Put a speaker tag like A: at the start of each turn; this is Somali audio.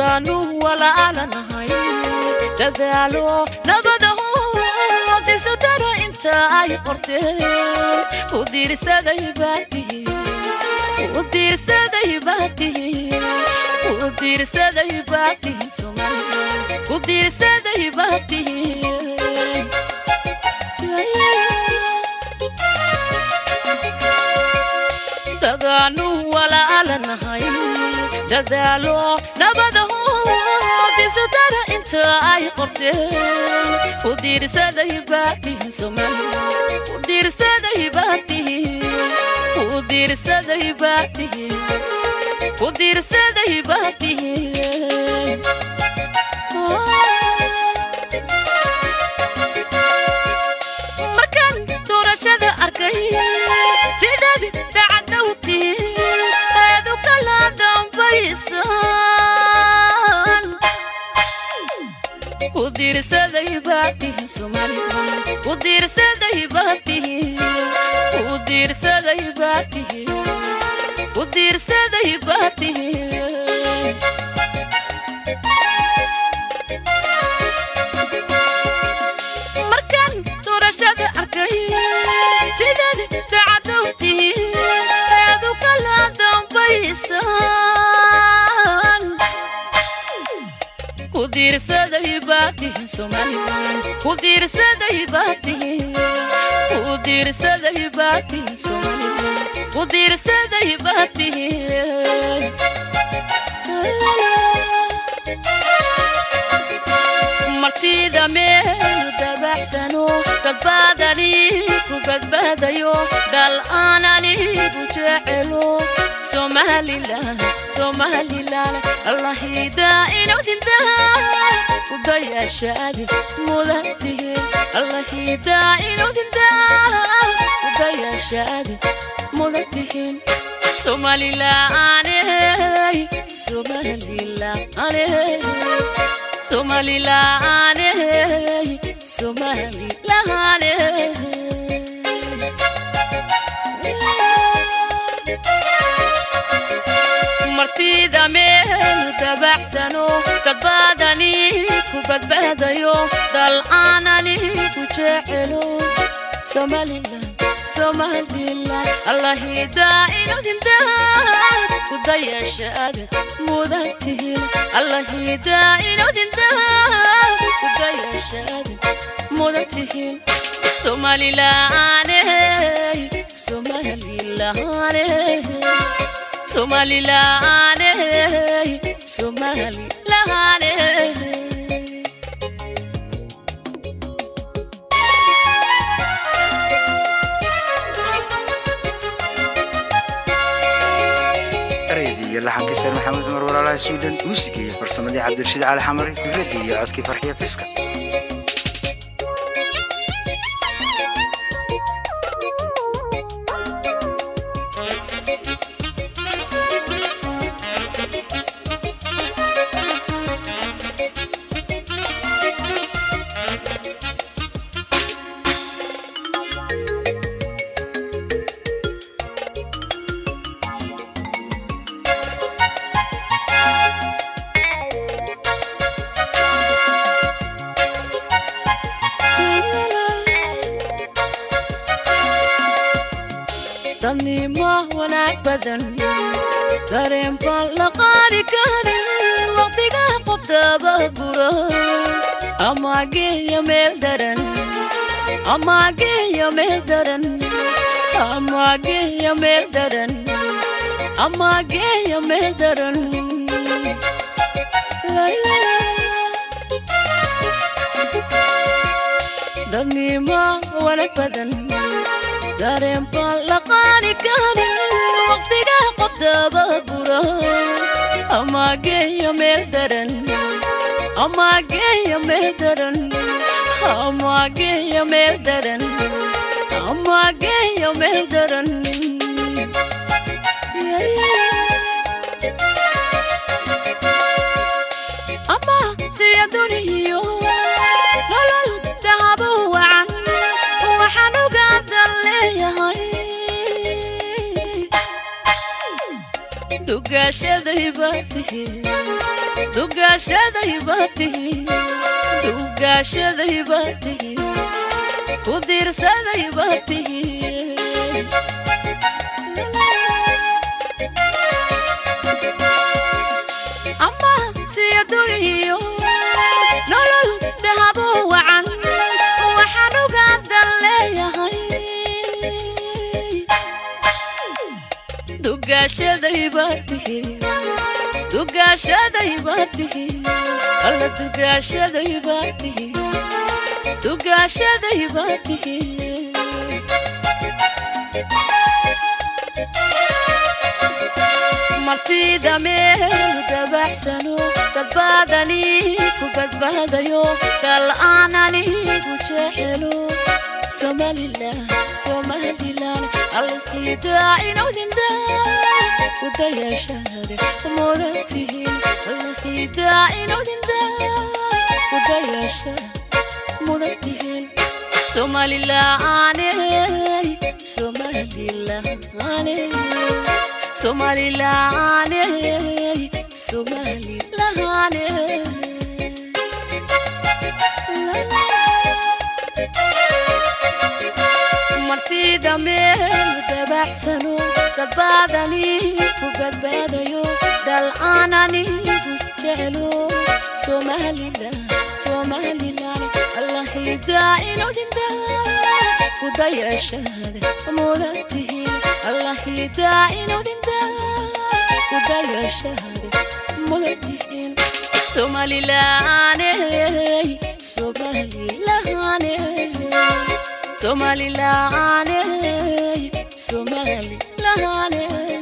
A: dadaanu walaalanahay dadaalo nabadaho disu dara inta ay qorteen u diirsaday baatihi u diirsaday baatihi u diirsaday baatihi somaliland u diirsaday baatihi dadaanu walaalanahay dadaalo nabadaho disu dara inta ay qorteen u diirsaday baatihi somaliland u diirsaday baatihi u diirsaday baatihi u diirsaday baatihi markaan doorashada arkay markaan doorashada arkay sidaad dacadowtiin aad u kala dambaysaan baatihi somaliland ku diirsaday baatihi ku diirsaday somalilan somalilan allahida inodinda udayashaadi mudantihin allahida inodinda udayashaadi mudantihin somalilaaney somalilaaney somalilaaney somalilaaney meel dabaxsano dadbaadani ku badbaadayo dal aan anigu jecelo somalilan somalilan allahida inodinda kudayashaada mudantihin allahida inodinda kudayashaada mudantihin somalilaaney somalilaaney somalilaaney
B: لهالي لهالي لحنkiisan maxamed cumar walaalaha sweden muusigaiyo farsamadii cabdirashiid cali xamari dibradii iyo codkii farxiya fiska
A: dadnimo wanaag badan dareen la qaadi karin waqtiga qof dababuro ama geeyo meel daran ama geeyo meel daran ama geeya meel daran ama geeya meel daran dadnima wanag badan dareen baan la qaadi karin waqtiga qof daba gura ama geeya meel daran ama geeya meel daran. Ama geeya meel daran ama geeya meel daran. Ama siya duniyo ku diirsaday baa tihi ama siya duniyo martida meel dabaxsano dadbaadani ku badbaadayo dal-aan anigu jecelo somalilan somalilan alkidaa inowdinda kudayashade mudantihin alkidaa inowdinda kudayasha mudantihin somalilaaney somalilaaney somalilaaney somalilaaney martida meel dabaxsano dadbaadani ku badbaadayo dal-aan anigu jecelo somalilan somalilan allahidaa inodinda kudayashade mudantihin allahidaa inodinda kudayashade mudantihin somalilaaney somalilaaney somalilaaney somalilaaney